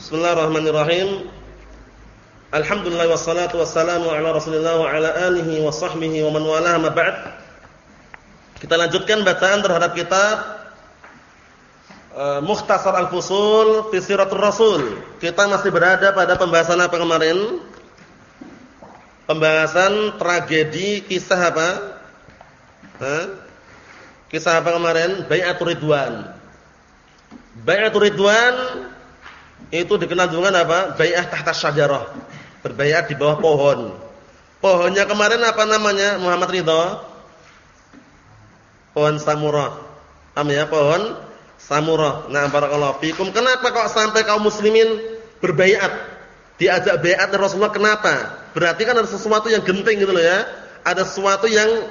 Bismillahirrahmanirrahim. Alhamdulillah wassalatu wassalamu ala Rasulillah wa ala alihi wa sahbihi wa man walaha ma ba'd. Kita lanjutkan bacaan terhadap kitab uh, Mukhtasar Al-Fusul fi Siratul Rasul. Kita masih berada pada pembahasan apa kemarin? Pembahasan tragedi kisah apa? Hah? Kisah apa kemarin? Bai'atul Ridwan. Bai'atul Ridwan itu dikenal dengan apa? Bai'ah tahta syajarah. Berbaiat di bawah pohon. Pohonnya kemarin apa namanya? Muhammad Ridho? Pohon samurah. Paham ya? Pohon samurah. Nah, barakallahu fikum. Kenapa kok sampai kaum muslimin berbaiat? Diajak baiat Rasulullah kenapa? Berarti kan ada sesuatu yang genting gitu loh ya. Ada sesuatu yang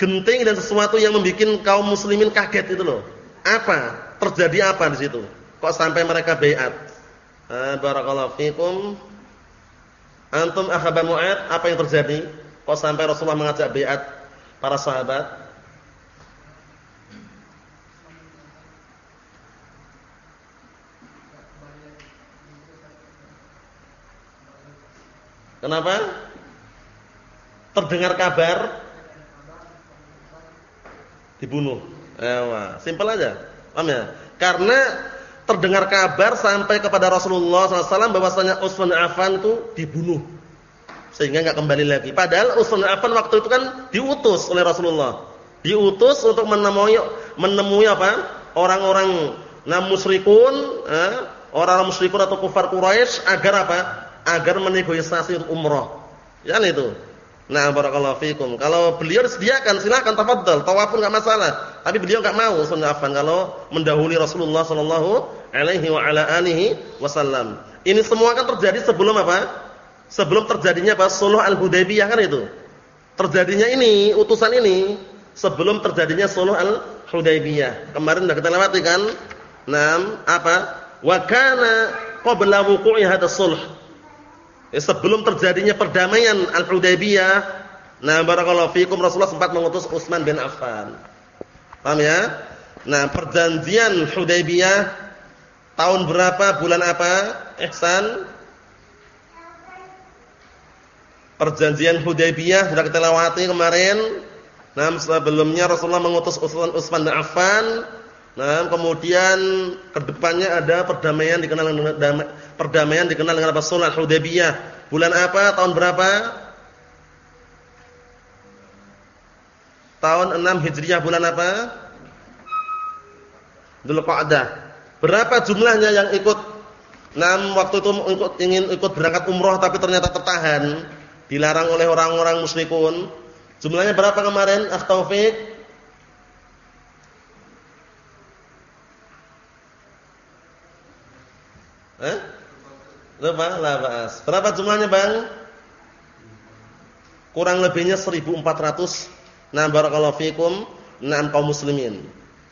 genting dan sesuatu yang membuat kaum muslimin kaget itu loh. Apa? Terjadi apa di situ? Kok sampai mereka baiat? Ah, barakallahu fikum. Antum ahaba Mu'ad, apa yang terjadi? Kok sampai Rasulullah mengajak baiat para sahabat? Kenapa? Terdengar kabar dibunuh. Ewa, simpel aja. Paham ya? Karena terdengar kabar sampai kepada Rasulullah SAW bahwasanya Utsman Affan itu dibunuh. Sehingga enggak kembali lagi. Padahal Utsman Affan waktu itu kan diutus oleh Rasulullah. Diutus untuk menemui menemui apa? Orang-orang nam musyrikun, eh, orang-orang musyrikun atau kufar Quraisy agar apa? agar menegosiasi untuk umroh. Ya itu. Nah, barakallahu fikum. Kalau beliau disediakan silakan tafadhal, tawaf pun enggak masalah. Tapi beliau enggak mau sunnah afan kalau mendahului Rasulullah sallallahu alaihi wa ala alihi wasallam. Ini semua kan terjadi sebelum apa? Sebelum terjadinya apa? Suluh Al-Hudaybiyah kan itu. Terjadinya ini, utusan ini sebelum terjadinya Suluh Al-Hudaybiyah. Kemarin sudah kita lewati kan? Naam, apa? Wa kana qabla wuqu'i hadha sulh sebelum terjadinya perdamaian Al-Hudaybiyah, nah barakallahu fikum Rasulullah sempat mengutus Utsman bin Affan. Paham ya? Nah, perjanjian Hudaybiyah tahun berapa, bulan apa? Ihsan. Perjanjian Hudaybiyah sudah kita lewati kemarin. Nah, sebelumnya Rasulullah mengutus Utsman bin Affan Nah, kemudian ke depannya ada perdamaian dikenal dengan perdamaian dikenal dengan apa? Sulh Hudaybiyah. Bulan apa? Tahun berapa? Tahun 6 Hijriah bulan apa? Dzulqa'dah. Berapa jumlahnya yang ikut? Nah, waktu itu ikut, ingin ikut berangkat umroh tapi ternyata tertahan, dilarang oleh orang-orang musyrikun. Jumlahnya berapa kemarin? Ah Taufik? Lah bahas. Berapa jumlahnya, Bang? Kurang lebihnya 1400. Nah, barakallahu fikum, enam kaum muslimin.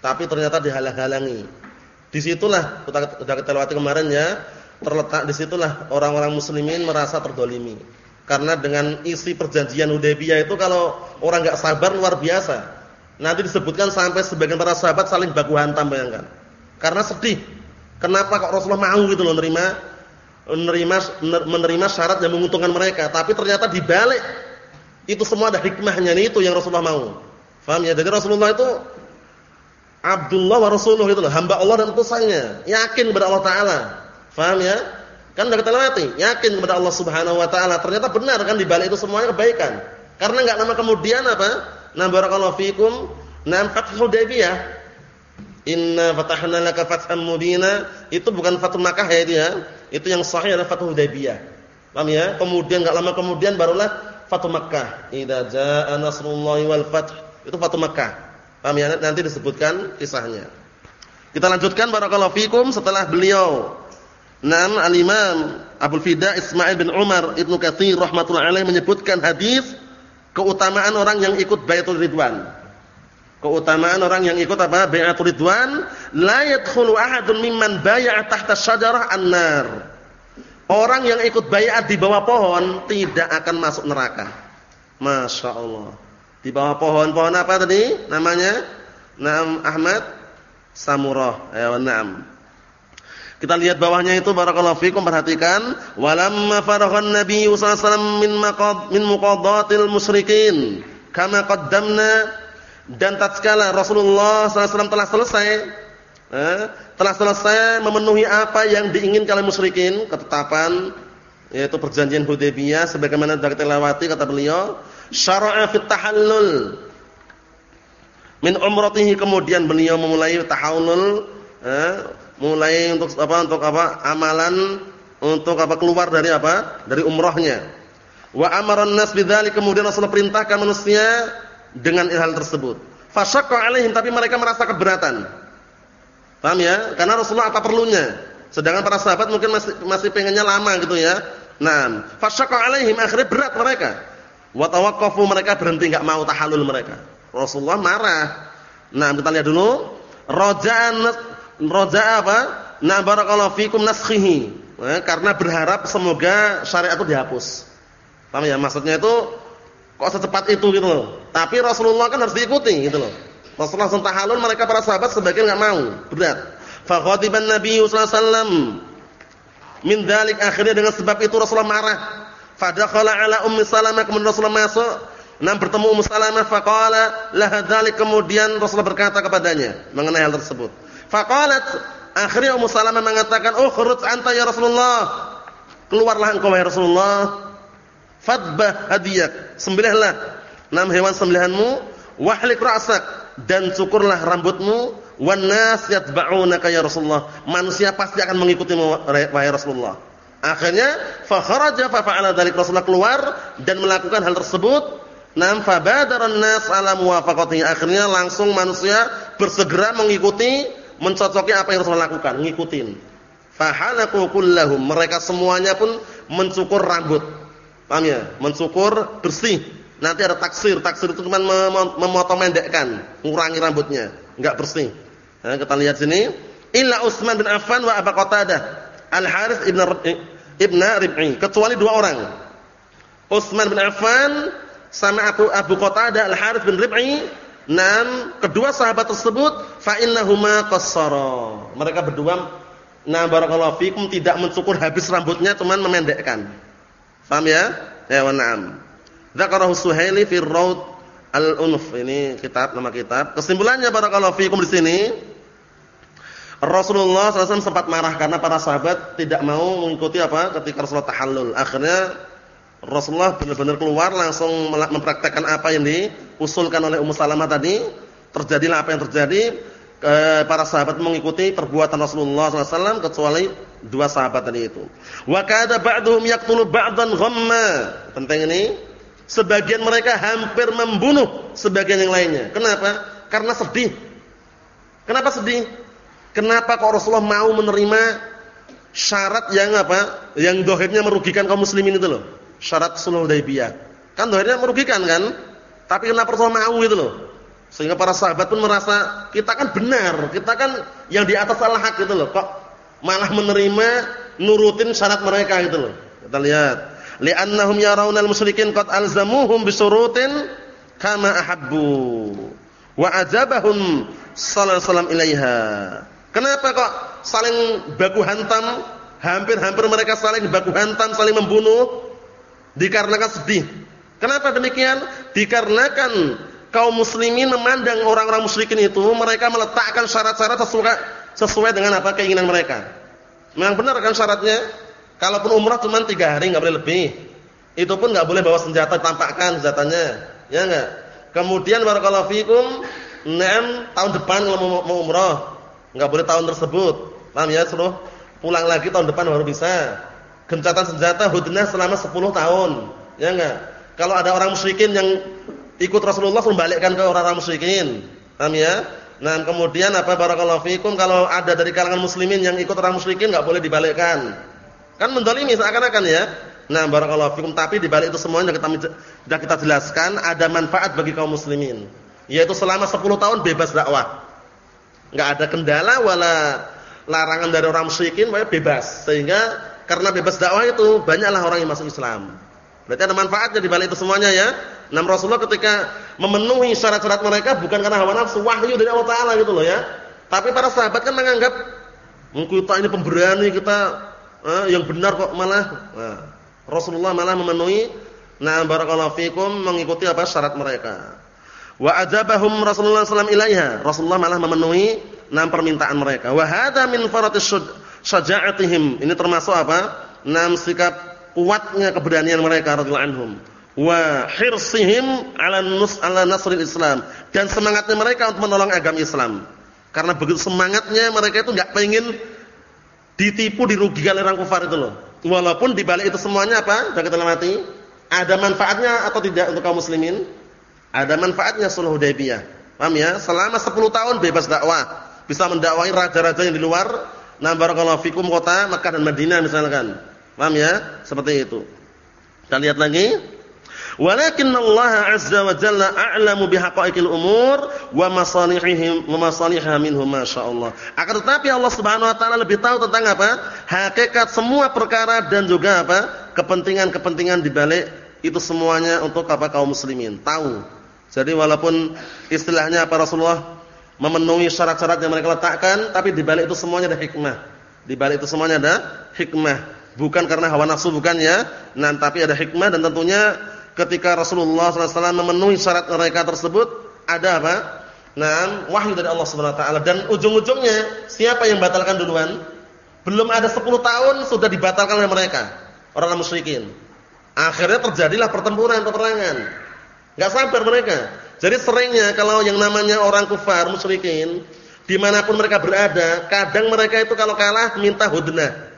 Tapi ternyata dihalang-halangi. Di situlah kita sudah kita lewati kemarin ya, terletak di situlah orang-orang muslimin merasa terdolimi. Karena dengan isi perjanjian Hudaybiyah itu kalau orang enggak sabar luar biasa. Nanti disebutkan sampai sebagian para sahabat saling baku hantam bayangkan. Karena sedih Kenapa kok Rasulullah mau gitu loh menerima menerima menerima syarat yang menguntungkan mereka, tapi ternyata dibalik itu semua ada hikmahnya nih itu yang Rasulullah mau. Faham ya? Jadi Rasulullah itu Abdullah wa Rasuluh itu loh, hamba Allah dan utusannya. Yakin kepada Allah taala. Faham ya? Kan udah kita lewati, yakin kepada Allah Subhanahu wa taala. Ternyata benar kan dibalik itu semuanya kebaikan. Karena enggak lama kemudian apa? Na barakallahu fikum, na Fathul Hudaybiyah Inna fatahna laka fathan mubina itu bukan Fathul Makkah ya itu ya. Itu yang sahih adalah Fathul Hudaybiyah. Paham ya? Kemudian enggak lama kemudian barulah Fathul Makkah. Idza jaa nasrullahi wal fath. Itu Fathul Makkah. Paham ya? Nanti disebutkan kisahnya. Kita lanjutkan barakallahu fikum setelah beliau Nam al-Imam Abu Fida Ismail bin Umar Ibnu Katsir rahimatullah alaih menyebutkan hadis keutamaan orang yang ikut Baitul Ridwan. Keutamaan orang yang ikut apa? Bai'atul ridwan, la yadkhulu ahadun mimman bai'a tahta syajarah an-nar. Orang yang ikut baiat di bawah pohon tidak akan masuk neraka. Masya Allah. Di bawah pohon, pohon apa tadi? Namanya? Naam Ahmad Samurah. Ya, naam. Kita lihat bawahnya itu barakallahu fikum perhatikan walamma faraghan nabi sallallahu alaihi wasallam min maqad min muqaddatil musyrikin kama qaddamna dan tatkala Rasulullah SAW telah selesai eh, telah selesai memenuhi apa yang diinginkan oleh musyrikin ketetapan yaitu perjanjian Hudaybiyah sebagaimana sudah kita lewati kata beliau syara'a fit tahallul. Min umratihi kemudian beliau memulai tahallul eh, mulai untuk apa untuk apa amalan untuk apa keluar dari apa dari umrohnya wa amaran nas kemudian Rasulullah perintahkan manusia dengan hal tersebut. Fasyaqqa alaihim tapi mereka merasa keberatan. Paham ya? Karena Rasulullah apa perlunya? Sedangkan para sahabat mungkin masih masih pengennya lama gitu ya. Nah fasyaqqa alaihim akhirnya berat mereka. Wa tawaqqafu mereka berhenti enggak mau tahallul mereka. Rasulullah marah. Nah kita lihat dulu. Raja'an Roja apa? Na barakallahu fikum naskhihi. Eh, karena berharap semoga syariat itu dihapus. Paham ya? Maksudnya itu kok secepat itu gitu loh. Tapi Rasulullah kan harus diikuti gitu loh. Rasulullah langsung tahalun mereka para sahabat sebagian enggak mau, berat. Fa Nabi sallallahu alaihi min dzalik akhirnya dengan sebab itu Rasulullah marah. Fadakhala ala Ummi Salamah kemudian Rasulullah masuk Nah bertemu Ummu Salamah faqala laha dzalik kemudian Rasulullah berkata kepadanya mengenai hal tersebut. Faqalat akhirnya Ummu Salamah mengatakan, "Ukhruj anta ya Rasulullah." Keluarlah engkau wahai Rasulullah. Fadbah hadiyak. Sembelihlah enam hewan sembelihanmu, wahlik ra'sak dan cukurlah rambutmu, wan nas yatba'unaka ya Rasulullah. Manusia pasti akan mengikutimu wahai Rasulullah. Akhirnya fa kharaja fa fa'ala dzalik Rasulullah keluar dan melakukan hal tersebut. Nam fabadaran nas ala muwafaqatihi. Akhirnya langsung manusia bersegera mengikuti mencocoki apa yang Rasulullah lakukan, ngikutin. Fahalaku kullahum, mereka semuanya pun mencukur rambut. Paham ya? Mencukur bersih. Nanti ada taksir, taksir itu cuma memotong mendekkan, ngurangi rambutnya, enggak bersih. Nah, kita lihat sini, illa Utsman bin Affan wa Abu Qatadah, Al Harits ibn ibn Rib'i, kecuali dua orang. Utsman bin Affan sama Abu Abu Qatadah Al Harits bin Rib'i Nam, kedua sahabat tersebut fa innahuma qassara. Mereka berdua nah barakallahu fikum tidak mencukur habis rambutnya cuman memendekkan. Paham ya? Ya wa na'am. Dzakarahu Suhaili fi Raud Al-Unf. Ini kitab nama kitab. Kesimpulannya barakallahu fikum di sini Rasulullah SAW sempat marah karena para sahabat tidak mau mengikuti apa ketika Rasulullah tahallul. Akhirnya Rasulullah benar-benar keluar langsung mempraktekkan apa yang diusulkan oleh Ummu Salamah tadi. Terjadilah apa yang terjadi. E, para sahabat mengikuti perbuatan Rasulullah SAW kecuali dua sahabat tadi itu. Wa kada ba'duhum yaqtulu ba'dan ghamma. Penting ini. Sebagian mereka hampir membunuh sebagian yang lainnya. Kenapa? Karena sedih. Kenapa sedih? Kenapa kok Rasulullah mau menerima syarat yang apa? Yang dohirnya merugikan kaum muslimin itu loh syarat sulh Hudaybiyah. Kan dohirnya merugikan kan? Tapi kenapa Rasulullah mau gitu loh? Sehingga para sahabat pun merasa kita kan benar, kita kan yang di atas al-haq gitu loh. Kok malah menerima nurutin syarat mereka gitu loh. Kita lihat. Li'annahum yarawnal musyrikin qad alzamuhum bisurutin kama ahabbu wa ajabahum sallallahu wasallam ilaiha. Kenapa kok saling baku hantam? Hampir-hampir mereka saling baku hantam, saling membunuh Dikarenakan sedih. Kenapa demikian? Dikarenakan kaum muslimin memandang orang-orang musyrikin itu mereka meletakkan syarat-syarat sesuai sesuai dengan apa keinginan mereka. Memang benar kan syaratnya? Kalaupun umrah cuma tiga hari nggak boleh lebih. Itu pun nggak boleh bawa senjata tampakkan senjatanya. Ya enggak? Kemudian barakallahu fikum, enam tahun depan kalau mau, mau umrah, nggak boleh tahun tersebut. Paham ya? Suruh pulang lagi tahun depan baru bisa gencatan senjata hudnah selama 10 tahun. Ya enggak? Kalau ada orang musyrikin yang ikut Rasulullah membalikkan ke orang-orang musyrikin. Paham ya? Nah, kemudian apa barakallahu fikum kalau ada dari kalangan muslimin yang ikut orang musyrikin enggak boleh dibalikkan. Kan mendolimi seakan-akan ya. Nah, barakallahu fikum tapi dibalik itu semuanya kita sudah kita jelaskan ada manfaat bagi kaum muslimin. Yaitu selama 10 tahun bebas dakwah. Enggak ada kendala wala larangan dari orang musyrikin, bebas. Sehingga karena bebas dakwah itu banyaklah orang yang masuk Islam. Berarti ada manfaatnya di balik itu semuanya ya. Nam Rasulullah ketika memenuhi syarat-syarat mereka bukan karena hawa nafsu, wahyu dari Allah Taala gitu loh ya. Tapi para sahabat kan menganggap kita ini pemberani kita eh, yang benar kok malah. Nah, Rasulullah malah memenuhi nah barakallahu fikum mengikuti apa syarat mereka. Wa ajabahum Rasulullah sallallahu ilaiha. Rasulullah malah memenuhi enam permintaan mereka. Wa hadza min faratis syaja'atihim. Ini termasuk apa? Enam sikap kuatnya keberanian mereka radhiyallahu anhum. Wa hirsihim 'ala nus 'ala nasril Islam dan semangatnya mereka untuk menolong agama Islam. Karena begitu semangatnya mereka itu enggak pengen ditipu dirugikan orang kafir itu loh. Walaupun di balik itu semuanya apa? Sudah kita mati. Ada manfaatnya atau tidak untuk kaum muslimin? Ada manfaatnya sulh Hudaybiyah. Paham ya? Selama 10 tahun bebas dakwah. Bisa mendakwahi raja-raja yang di luar. Nah barakallahu fikum kota Makkah dan Madinah misalkan. Paham ya? Seperti itu. Kita lihat lagi. Walakin Allah azza wa jalla a'lamu bihaqa'iqil umur wa masalihihim wa masalihha minhum masyaallah. Akan tetapi Allah Subhanahu wa taala lebih tahu tentang apa? Hakikat semua perkara dan juga apa? kepentingan-kepentingan di balik itu semuanya untuk apa kaum muslimin. Tahu. Jadi walaupun istilahnya apa Rasulullah memenuhi syarat-syarat yang mereka letakkan, tapi di balik itu semuanya ada hikmah. Di balik itu semuanya ada hikmah. Bukan karena hawa nafsu bukan ya. Nah, tapi ada hikmah dan tentunya ketika Rasulullah SAW memenuhi syarat mereka tersebut ada apa? Nah, wahyu dari Allah Subhanahu Wa Taala dan ujung-ujungnya siapa yang batalkan duluan? Belum ada 10 tahun sudah dibatalkan oleh mereka orang musyrikin. Akhirnya terjadilah pertempuran, peperangan. Enggak sabar mereka. Jadi seringnya kalau yang namanya orang kufar musyrikin di mana pun mereka berada, kadang mereka itu kalau kalah minta hudnah.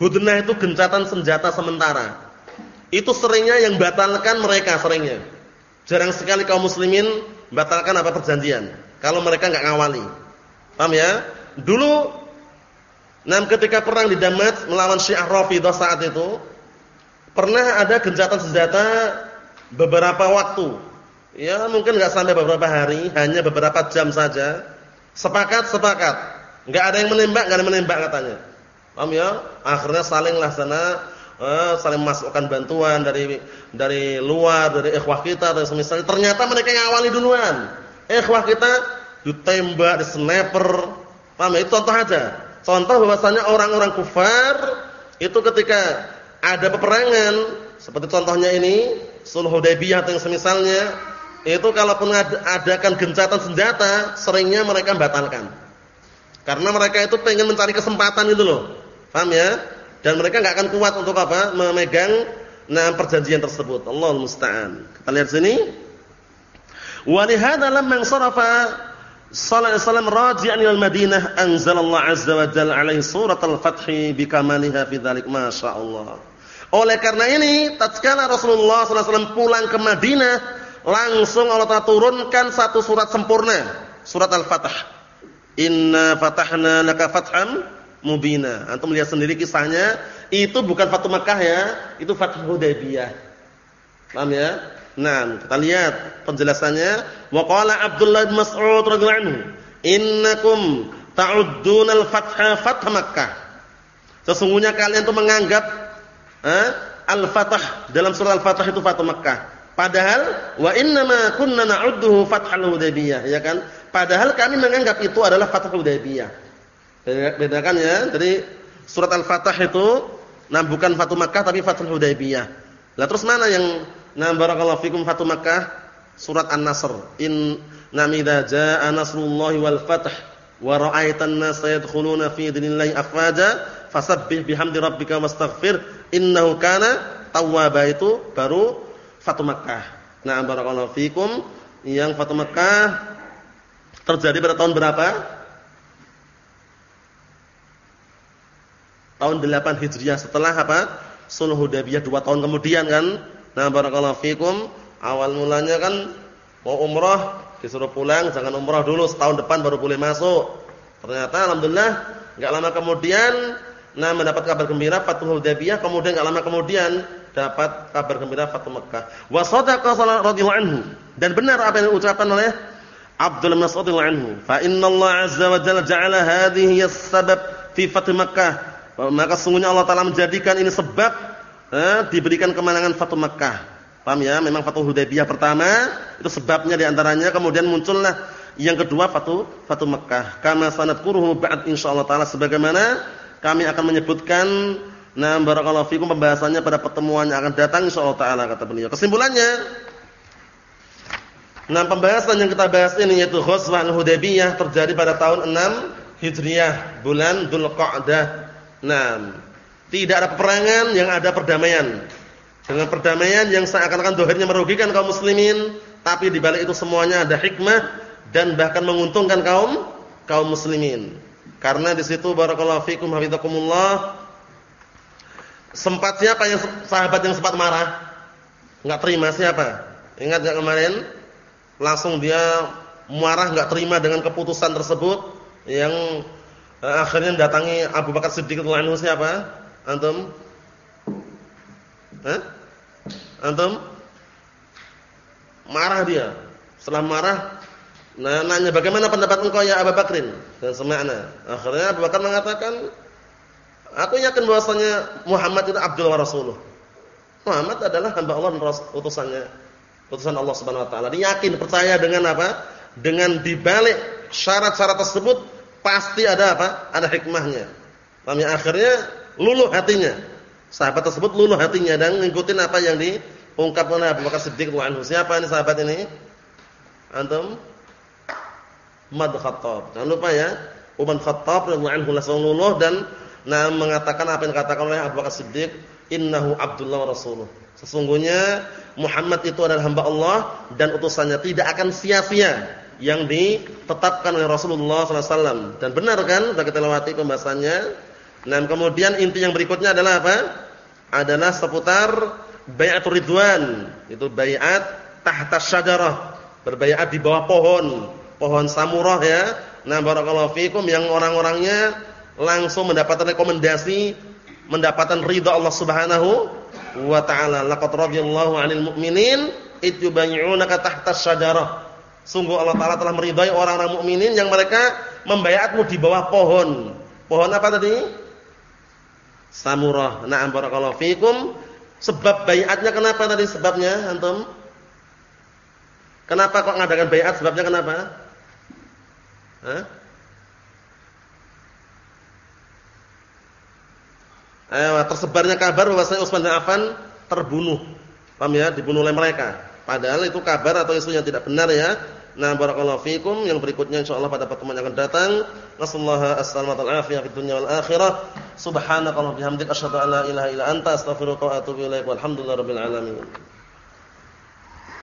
Hudnah itu gencatan senjata sementara. Itu seringnya yang batalkan mereka seringnya. Jarang sekali kaum muslimin batalkan apa perjanjian kalau mereka enggak ngawali. Paham ya? Dulu nam ketika perang di Damat melawan Syiah Rafidhah saat itu pernah ada gencatan senjata beberapa waktu. Ya, mungkin enggak sampai beberapa hari, hanya beberapa jam saja. Sepakat, sepakat. Enggak ada yang menembak, enggak ada yang menembak katanya. Paham ya? Akhirnya salinglah sana eh, saling memasukkan bantuan dari dari luar, dari ikhwah kita atau semisalnya. Ternyata mereka yang awali duluan. Ikhwah kita ditembak, di sniper. Paham ya? Itu contoh aja. Contoh bahwasanya orang-orang kufar itu ketika ada peperangan seperti contohnya ini Sulh Hudaybiyah atau yang semisalnya itu kalaupun adakan gencatan senjata seringnya mereka batalkan. Karena mereka itu pengen mencari kesempatan itu loh. Paham ya? Dan mereka nggak akan kuat untuk apa? Memegang nah perjanjian tersebut. Allah musta'an. Kita lihat sini. Wa li hadza lamma sarafa sallallahu alaihi wasallam raji'an ila al-Madinah anzalallahu azza wa jalla alaihi surat al-fath bi kamaliha fi dzalik masyaallah oleh karena ini tatkala Rasulullah sallallahu alaihi wasallam pulang ke Madinah langsung Allah Ta'ala turunkan satu surat sempurna. Surat al-fath. Inna fatahna laka fatham mubina. Antum lihat sendiri kisahnya, itu bukan Fatu Makkah ya, itu Fathu Hudaybiyah. Paham ya? Nah, kita lihat penjelasannya. Wa qala Abdullah bin Mas'ud radhiyallahu anhu, "Innakum ta'uddunal fatha fath Makkah." Sesungguhnya kalian itu menganggap eh, Al-Fatah dalam surah Al-Fatah itu Fatu Makkah. Padahal wa innama kunna na'udduhu fathal Hudaybiyah, ya kan? Padahal kami menganggap itu adalah Fathul Hudaybiyah. Bedakan ya. Jadi surat Al-Fatah itu nah bukan Fatu Makkah tapi Fathul Hudaybiyah. Lah terus mana yang nah barakallahu fikum Fatu Makkah? Surat An-Nasr. In namidza jaa nasrullahi wal fath wa ra'aitan nasa yadkhuluna fi dinillahi afwaja fasabbih bihamdi rabbika wastaghfir innahu kana tawwaba itu baru Fatu Makkah. Nah barakallahu fikum yang Fatu Makkah terjadi pada tahun berapa? Tahun 8 Hijriah setelah apa? Sulh Hudaybiyah 2 tahun kemudian kan. Nah, barakallahu fikum. Awal mulanya kan mau umrah disuruh pulang, jangan umrah dulu setahun depan baru boleh masuk. Ternyata alhamdulillah enggak lama kemudian nah mendapat kabar gembira Fathul Hudaybiyah, kemudian enggak lama kemudian dapat kabar gembira Fathul Makkah. Wa sadaqa radhiyallahu anhu. Dan benar apa yang diucapkan oleh Abdul Mas'ud radhiyallahu anhu. Fa inna Allah azza wa jalla ja'ala hadhihi as-sabab fi Fath Makkah maka sungguhnya Allah Taala menjadikan ini sebab eh, diberikan kemenangan Fatu Makkah. Paham ya? Memang Fatu Hudaybiyah pertama itu sebabnya di antaranya kemudian muncullah yang kedua Fatu Fatu Mekah. Kama sanadkuruhu ba'd insyaallah taala sebagaimana kami akan menyebutkan nah barakallahu fikum pembahasannya pada pertemuan yang akan datang insyaallah taala kata beliau. Kesimpulannya Nah, pembahasan yang kita bahas ini yaitu Ghazwah Al-Hudaybiyah terjadi pada tahun 6 Hijriah, bulan Dzulqa'dah. Nah, tidak ada peperangan, yang ada perdamaian. Dengan perdamaian yang seakan-akan dohirnya merugikan kaum muslimin, tapi di balik itu semuanya ada hikmah dan bahkan menguntungkan kaum kaum muslimin. Karena di situ barakallahu fikum hafizakumullah sempat siapa yang sahabat yang sempat marah? Enggak terima siapa? Ingat enggak kemarin? langsung dia marah nggak terima dengan keputusan tersebut yang akhirnya mendatangi Abu Bakar Siddiq radhiyallahu anhu siapa? Antum? Hah? Antum? Marah dia. Setelah marah nah, nanya bagaimana pendapat engkau ya Abu Bakrin? Dan semakna. Akhirnya Abu Bakar mengatakan aku yakin bahwasanya Muhammad itu Abdul wa Rasuluh. Muhammad adalah hamba Allah dan utusannya putusan Allah Subhanahu wa taala. Dia yakin percaya dengan apa? Dengan dibalik syarat-syarat tersebut pasti ada apa? Ada hikmahnya. Lalu ya? akhirnya luluh hatinya. Sahabat tersebut luluh hatinya dan mengikuti apa yang diungkap oleh Abu Bakar Siddiq radhiyallahu. Siapa ini sahabat ini? Antum? Umar Khattab. Jangan lupa ya, Umar Khattab radhiyallahu anhu langsung luluh dan nah mengatakan apa yang dikatakan oleh Abu Bakar Siddiq, "Innahu Abdullah wa Rasuluh." Sesungguhnya Muhammad itu adalah hamba Allah dan utusannya tidak akan sia-sia yang ditetapkan oleh Rasulullah SAW. Dan benar kan? Sudah kita lewati pembahasannya. Dan kemudian inti yang berikutnya adalah apa? Adalah seputar bayatul ridwan. Itu bayat tahta syajarah. Berbayat di bawah pohon. Pohon samurah ya. Nah barakallahu fikum yang orang-orangnya langsung mendapatkan rekomendasi. Mendapatkan ridha Allah Subhanahu wa ta'ala laqad radiyallahu 'anil mu'minin ityubayyi'unaka tahta syajarah sungguh Allah taala telah meridai orang-orang mukminin yang mereka membayatmu di bawah pohon pohon apa tadi samurah na'am barakallahu fikum sebab bayatnya kenapa tadi sebabnya antum kenapa kok ngadakan bayat sebabnya kenapa Hah? eh, tersebarnya kabar bahwasanya Utsman bin Affan terbunuh. Paham ya? Dibunuh oleh mereka. Padahal itu kabar atau isu yang tidak benar ya. Nah, barakallahu fikum. Yang berikutnya insyaallah pada pertemuan yang akan datang. Nasallahu assalamu alaihi fid dunya wal akhirah. Subhanakallahumma bihamdika asyhadu an la ilaha illa anta astaghfiruka wa atubu ilaik. Walhamdulillahirabbil alamin.